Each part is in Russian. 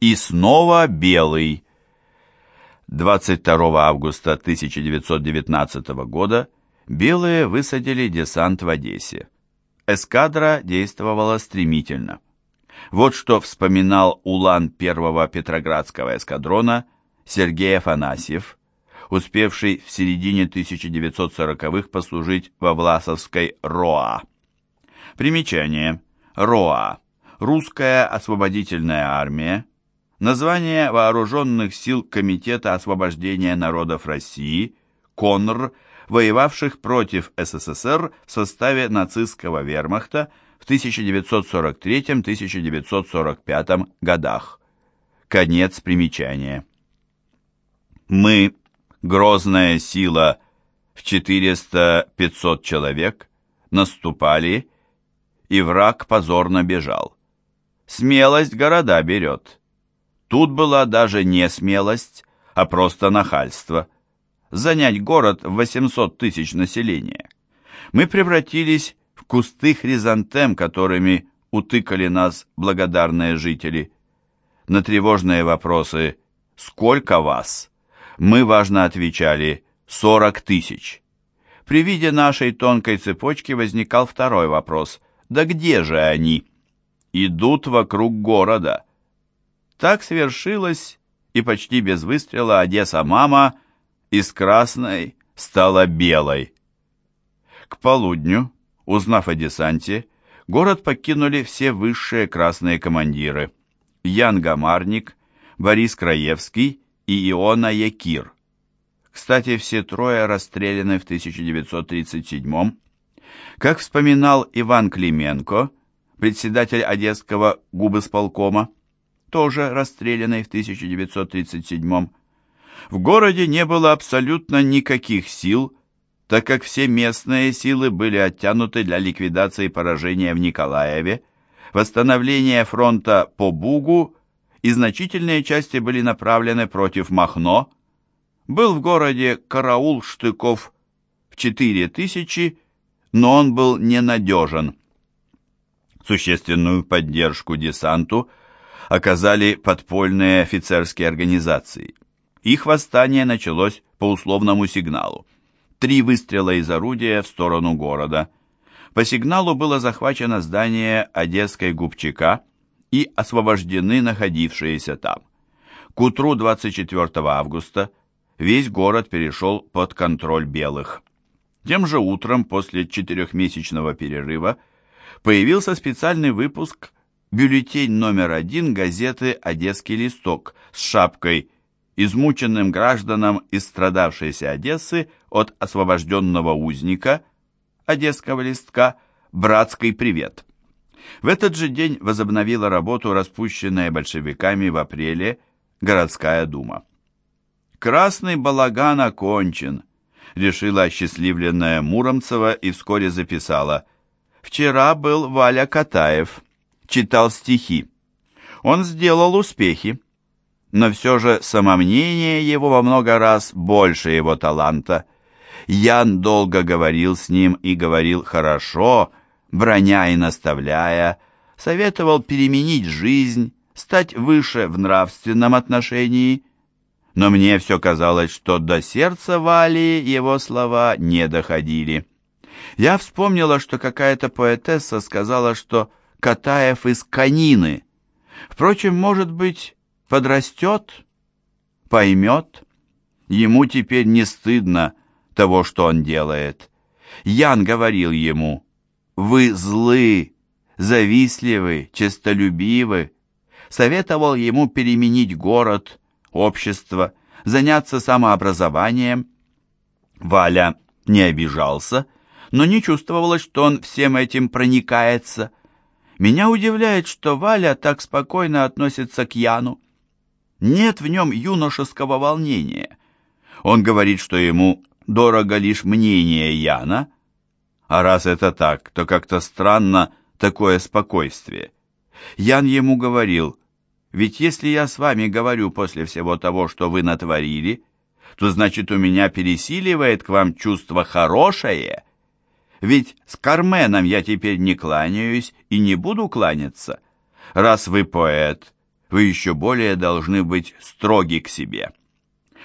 И снова белый. 22 августа 1919 года белые высадили десант в Одессе. Эскадра действовала стремительно. Вот что вспоминал улан первого Петроградского эскадрона Сергей Афанасьев, успевший в середине 1940-х послужить во Власовской РОА. Примечание. РОА. Русская освободительная армия. Название Вооруженных сил Комитета освобождения народов России, КОНР, воевавших против СССР в составе нацистского вермахта в 1943-1945 годах. Конец примечания. Мы, грозная сила в 400-500 человек, наступали, и враг позорно бежал. Смелость города берет. Тут была даже не смелость, а просто нахальство. Занять город в 800 тысяч населения. Мы превратились в кусты хризантем, которыми утыкали нас благодарные жители. На тревожные вопросы «Сколько вас?» мы важно отвечали «40 тысяч». При виде нашей тонкой цепочки возникал второй вопрос «Да где же они?» «Идут вокруг города». Так свершилось, и почти без выстрела Одесса-мама из красной стала белой. К полудню, узнав о десанте, город покинули все высшие красные командиры. Ян Гамарник, Борис Краевский и Иона Якир. Кстати, все трое расстреляны в 1937 Как вспоминал Иван Клименко, председатель Одесского губысполкома, тоже расстрелянный в 1937 в городе не было абсолютно никаких сил, так как все местные силы были оттянуты для ликвидации поражения в Николаеве, восстановления фронта по Бугу и значительные части были направлены против Махно. Был в городе караул штыков в 4000, но он был ненадежен. Существенную поддержку десанту оказали подпольные офицерские организации. Их восстание началось по условному сигналу. Три выстрела из орудия в сторону города. По сигналу было захвачено здание Одесской губчака и освобождены находившиеся там. К утру 24 августа весь город перешел под контроль белых. Тем же утром, после четырехмесячного перерыва, появился специальный выпуск бюллетень номер один газеты «Одесский листок» с шапкой измученным гражданам из страдавшейся Одессы от освобожденного узника Одесского листка «Братский привет». В этот же день возобновила работу распущенная большевиками в апреле городская дума. «Красный балаган окончен», — решила осчастливленная Муромцева и вскоре записала. «Вчера был Валя Катаев, читал стихи. Он сделал успехи но все же самомнение его во много раз больше его таланта. Ян долго говорил с ним и говорил хорошо, броня и наставляя, советовал переменить жизнь, стать выше в нравственном отношении. Но мне все казалось, что до сердца Вали его слова не доходили. Я вспомнила, что какая-то поэтесса сказала, что Катаев из Канины. Впрочем, может быть, подрастет, поймет. Ему теперь не стыдно того, что он делает. Ян говорил ему, «Вы злы, завистливы, честолюбивы». Советовал ему переменить город, общество, заняться самообразованием. Валя не обижался, но не чувствовалось, что он всем этим проникается. Меня удивляет, что Валя так спокойно относится к Яну. Нет в нем юношеского волнения. Он говорит, что ему дорого лишь мнение Яна, а раз это так, то как-то странно такое спокойствие. Ян ему говорил, ведь если я с вами говорю после всего того, что вы натворили, то значит у меня пересиливает к вам чувство хорошее. Ведь с Карменом я теперь не кланяюсь и не буду кланяться. Раз вы поэт, вы еще более должны быть строги к себе.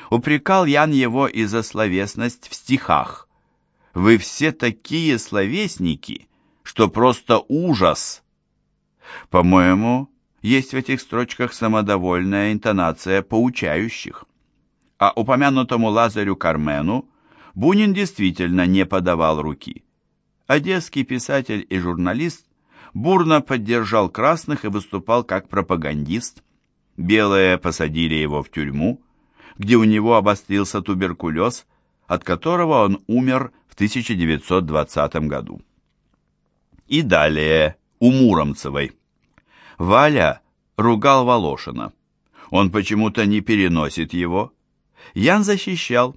Упрекал Ян его и за словесность в стихах. Вы все такие словесники, что просто ужас. По-моему, есть в этих строчках самодовольная интонация поучающих. А упомянутому Лазарю Кармену Бунин действительно не подавал руки. Одесский писатель и журналист бурно поддержал красных и выступал как пропагандист. Белые посадили его в тюрьму, где у него обострился туберкулез, от которого он умер в 1920 году. И далее у Муромцевой. Валя ругал Волошина. Он почему-то не переносит его. Ян защищал,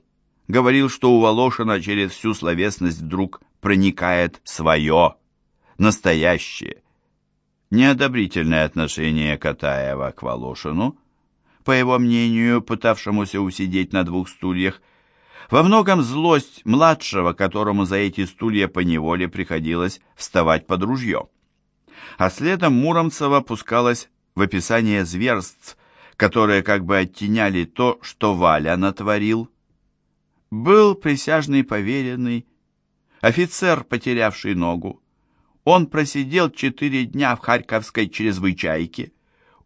говорил, что у Волошина через всю словесность вдруг проникает свое, настоящее. Неодобрительное отношение Катаева к Волошину, по его мнению, пытавшемуся усидеть на двух стульях, во многом злость младшего, которому за эти стулья поневоле приходилось вставать под ружье. А следом Муромцева пускалась в описание зверств, которые как бы оттеняли то, что Валя натворил. Был присяжный поверенный, офицер, потерявший ногу. Он просидел четыре дня в Харьковской чрезвычайке,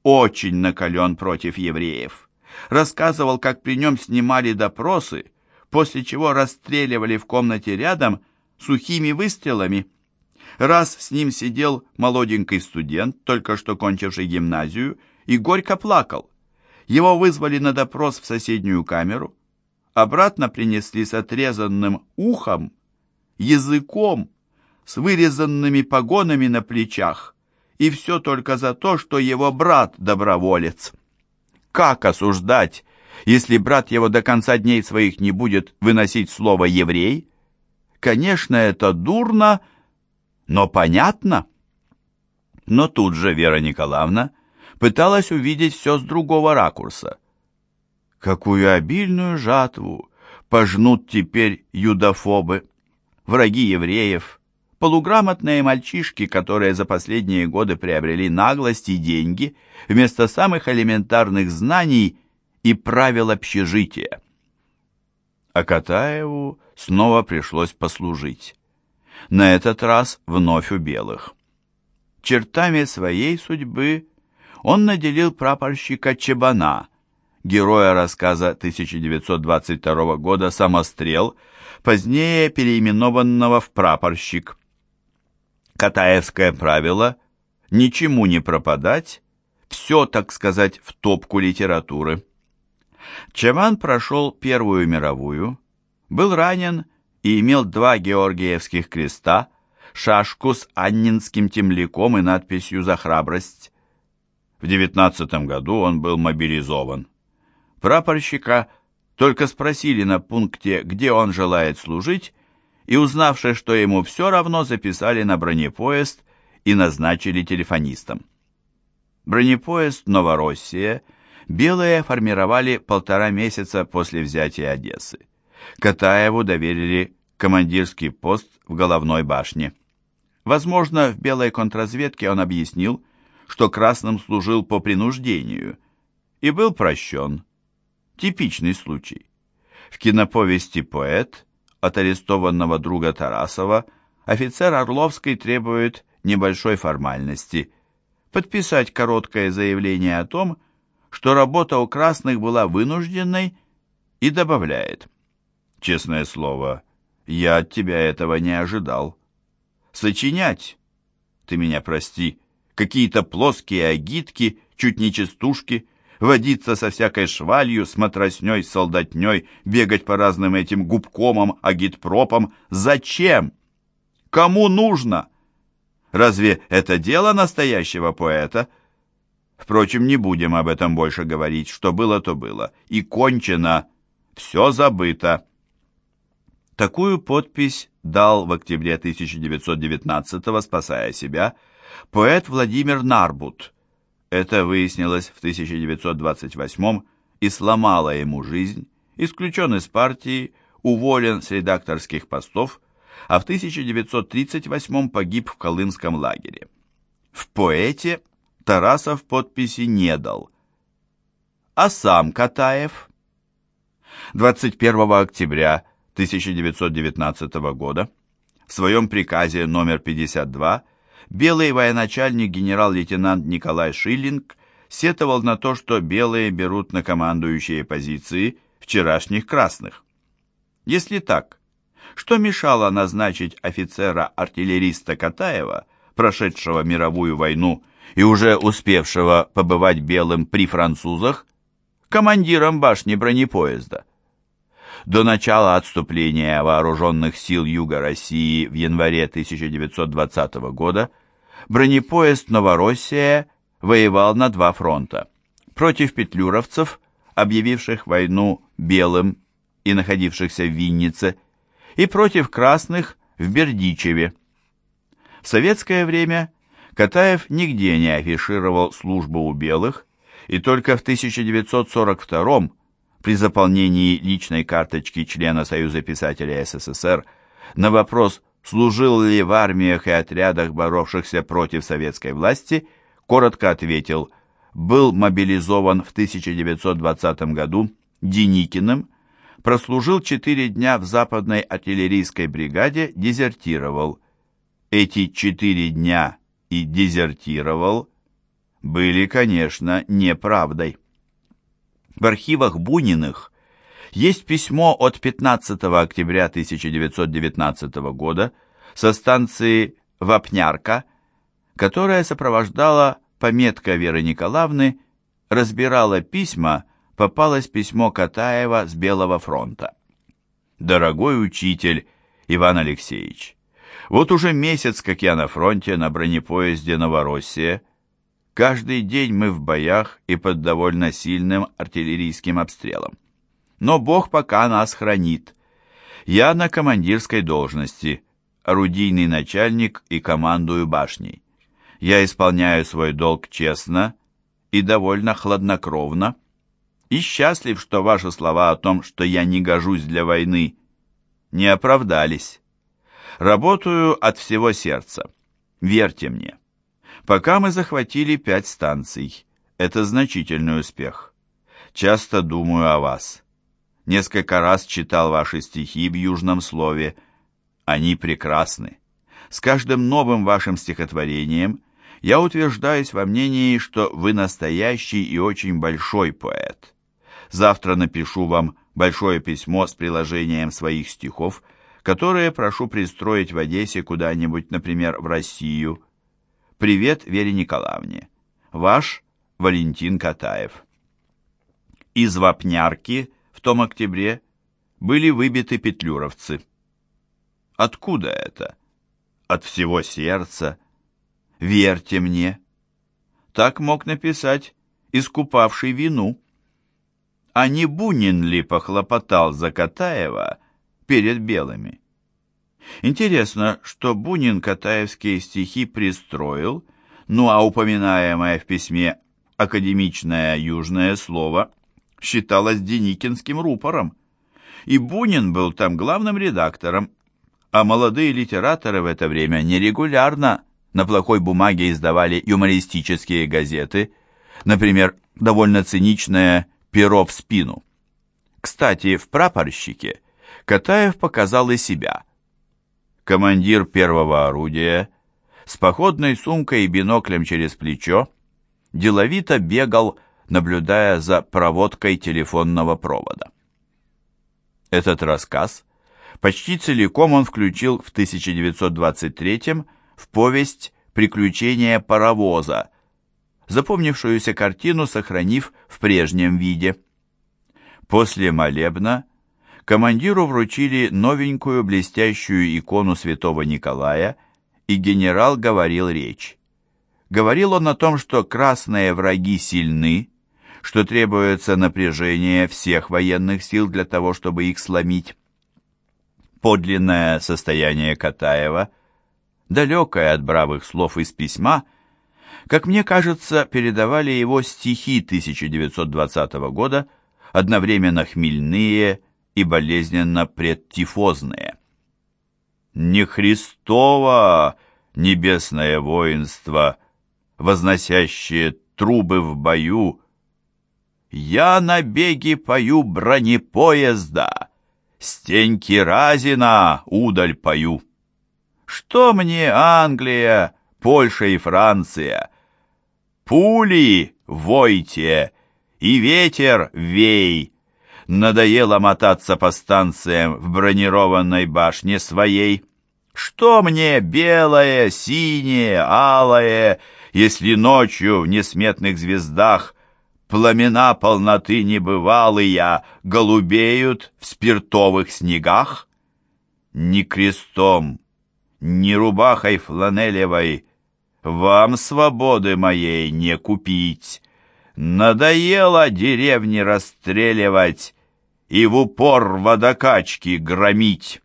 очень накален против евреев. Рассказывал, как при нем снимали допросы, после чего расстреливали в комнате рядом сухими выстрелами. Раз с ним сидел молоденький студент, только что кончивший гимназию, и горько плакал. Его вызвали на допрос в соседнюю камеру. Обратно принесли с отрезанным ухом, языком, с вырезанными погонами на плечах, и все только за то, что его брат доброволец. Как осуждать если брат его до конца дней своих не будет выносить слово «еврей»? Конечно, это дурно, но понятно. Но тут же Вера Николаевна пыталась увидеть все с другого ракурса. Какую обильную жатву пожнут теперь юдофобы, враги евреев, полуграмотные мальчишки, которые за последние годы приобрели наглость и деньги, вместо самых элементарных знаний – и правил общежития. А Катаеву снова пришлось послужить. На этот раз вновь у белых. Чертами своей судьбы он наделил прапорщика Чебана, героя рассказа 1922 года «Самострел», позднее переименованного в прапорщик. Катаевское правило «ничему не пропадать» все, так сказать, в топку литературы. Чеман прошел Первую мировую, был ранен и имел два георгиевских креста, шашку с аннинским темляком и надписью «За храбрость». В девятнадцатом году он был мобилизован. Прапорщика только спросили на пункте, где он желает служить, и, узнавши, что ему все равно, записали на бронепоезд и назначили телефонистом. Бронепоезд «Новороссия» белые формировали полтора месяца после взятия Одессы. Катаеву доверили командирский пост в головной башне. Возможно, в белой контрразведке он объяснил, что красным служил по принуждению и был прощен. Типичный случай. В киноповести «Поэт» от арестованного друга Тарасова офицер Орловский требует небольшой формальности – подписать короткое заявление о том, что работа у красных была вынужденной, и добавляет. «Честное слово, я от тебя этого не ожидал. Сочинять, ты меня прости, какие-то плоские агитки, чуть не частушки, водиться со всякой швалью, с матросней, солдатней, бегать по разным этим губкомам, агитпропам. Зачем? Кому нужно? Разве это дело настоящего поэта?» Впрочем, не будем об этом больше говорить. Что было, то было. И кончено. Все забыто. Такую подпись дал в октябре 1919-го, спасая себя, поэт Владимир Нарбут. Это выяснилось в 1928-м и сломало ему жизнь, исключен из партии, уволен с редакторских постов, а в 1938-м погиб в Колымском лагере. В поэте Тарасов подписи не дал. А сам Катаев? 21 октября 1919 года в своем приказе номер 52 белый военачальник генерал-лейтенант Николай Шиллинг сетовал на то, что белые берут на командующие позиции вчерашних красных. Если так, что мешало назначить офицера-артиллериста Катаева, прошедшего мировую войну и уже успевшего побывать белым при французах, командиром башни бронепоезда? До начала отступления вооруженных сил Юга России в январе 1920 года бронепоезд «Новороссия» воевал на два фронта. Против петлюровцев, объявивших войну белым и находившихся в Виннице, и против красных в Бердичеве. В советское время Катаев нигде не афишировал службу у белых, и только в 1942 при заполнении личной карточки члена Союза писателей СССР на вопрос, служил ли в армиях и отрядах, боровшихся против советской власти, коротко ответил «был мобилизован в 1920 году Деникиным, прослужил четыре дня в западной артиллерийской бригаде, дезертировал. Эти четыре дня и дезертировал были, конечно, неправдой. В архивах Буниных есть письмо от 15 октября 1919 года со станции Вапнярка, которая сопровождала пометка Веры Николаевны, разбирала письма, попалось письмо Катаева с Белого фронта. «Дорогой учитель Иван Алексеевич, вот уже месяц, как я на фронте на бронепоезде «Новороссия», Каждый день мы в боях и под довольно сильным артиллерийским обстрелом. Но Бог пока нас хранит. Я на командирской должности, орудийный начальник и командую башней. Я исполняю свой долг честно и довольно хладнокровно, и счастлив, что ваши слова о том, что я не гожусь для войны, не оправдались. Работаю от всего сердца. Верьте мне. Пока мы захватили пять станций. Это значительный успех. Часто думаю о вас. Несколько раз читал ваши стихи в южном слове. Они прекрасны. С каждым новым вашим стихотворением я утверждаюсь во мнении, что вы настоящий и очень большой поэт. Завтра напишу вам большое письмо с приложением своих стихов, которые прошу пристроить в Одессе куда-нибудь, например, в Россию, Привет Вере Николаевне. Ваш Валентин Катаев. Из Вапнярки в том октябре были выбиты петлюровцы. Откуда это? От всего сердца. Верьте мне. Так мог написать искупавший вину. А не Бунин ли похлопотал за Катаева перед белыми? Интересно, что Бунин катаевские стихи пристроил, ну а упоминаемое в письме академичное южное слово считалось Деникинским рупором. И Бунин был там главным редактором, а молодые литераторы в это время нерегулярно на плохой бумаге издавали юмористические газеты, например, довольно циничное «Перо в спину». Кстати, в «Прапорщике» Катаев показал и себя – командир первого орудия, с походной сумкой и биноклем через плечо, деловито бегал, наблюдая за проводкой телефонного провода. Этот рассказ почти целиком он включил в 1923 в повесть «Приключения паровоза», запомнившуюся картину сохранив в прежнем виде. После молебна командиру вручили новенькую блестящую икону святого Николая, и генерал говорил речь. Говорил он о том, что красные враги сильны, что требуется напряжение всех военных сил для того, чтобы их сломить. Подлинное состояние Катаева, далекое от бравых слов из письма, как мне кажется, передавали его стихи 1920 года, одновременно хмельные, и болезненно предтифозные. «Не Христово небесное воинство возносящие трубы в бою. Я на беге пою бронепоезда, стеньки Разина удаль пою. Что мне Англия, Польша и Франция? Пули войте, и ветер вей. Надоело мотаться по станциям в бронированной башне своей. Что мне белое, синее, алое, если ночью в несметных звездах Пламена полноты небывалые голубеют в спиртовых снегах? Ни крестом, ни рубахой фланелевой вам свободы моей не купить. Надоело деревни расстреливать и в упор водокачки громить.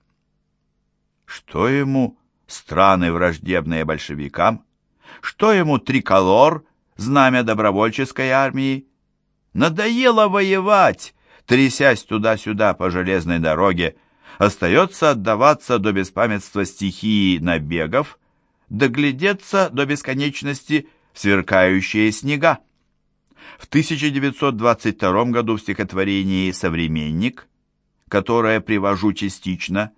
Что ему страны враждебные большевикам? Что ему триколор, знамя добровольческой армии? Надоело воевать, трясясь туда-сюда по железной дороге. Остается отдаваться до беспамятства стихии набегов, доглядеться до бесконечности в сверкающие снега. В 1922 году в стихотворении «Современник», которое привожу частично,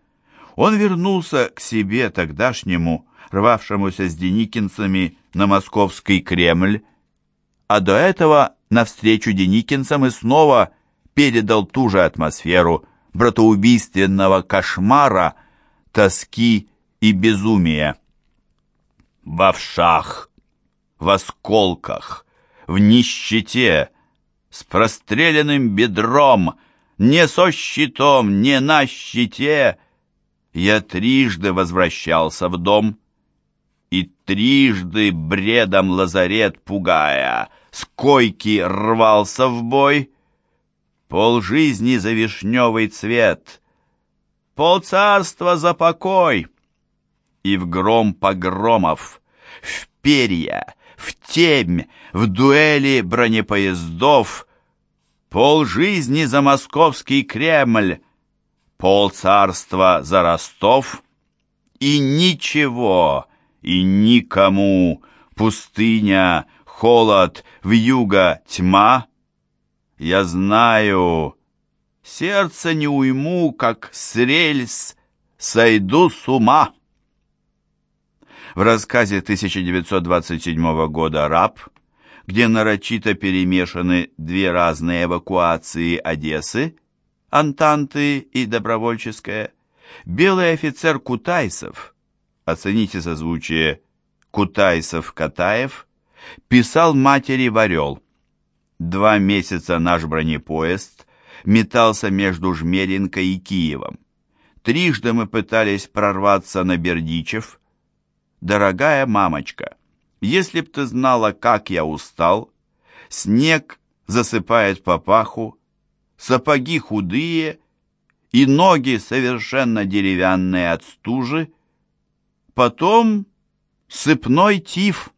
он вернулся к себе тогдашнему, рвавшемуся с деникинцами на московский Кремль, а до этого навстречу деникинцам и снова передал ту же атмосферу братоубийственного кошмара, тоски и безумия. В овшах, в осколках, в нищете, с простреленным бедром, не со щитом, не на щите, я трижды возвращался в дом и трижды бредом лазарет пугая, с койки рвался в бой. Пол жизни за вишневый цвет, пол царства за покой. И в гром погромов, в перья, в темь, в дуэли бронепоездов, пол жизни за московский Кремль, пол царства за Ростов, и ничего, и никому, пустыня, холод, вьюга, тьма. Я знаю, сердце не уйму, как с рельс сойду с ума. В рассказе 1927 года «Раб», где нарочито перемешаны две разные эвакуации Одессы, Антанты и Добровольческая, белый офицер Кутайсов, оцените созвучие Кутайсов-Катаев, писал матери в Орел. Два месяца наш бронепоезд метался между Жмеринкой и Киевом. Трижды мы пытались прорваться на Бердичев. Дорогая мамочка, если б ты знала, как я устал, снег засыпает по паху, сапоги худые и ноги совершенно деревянные от стужи, потом сыпной тиф —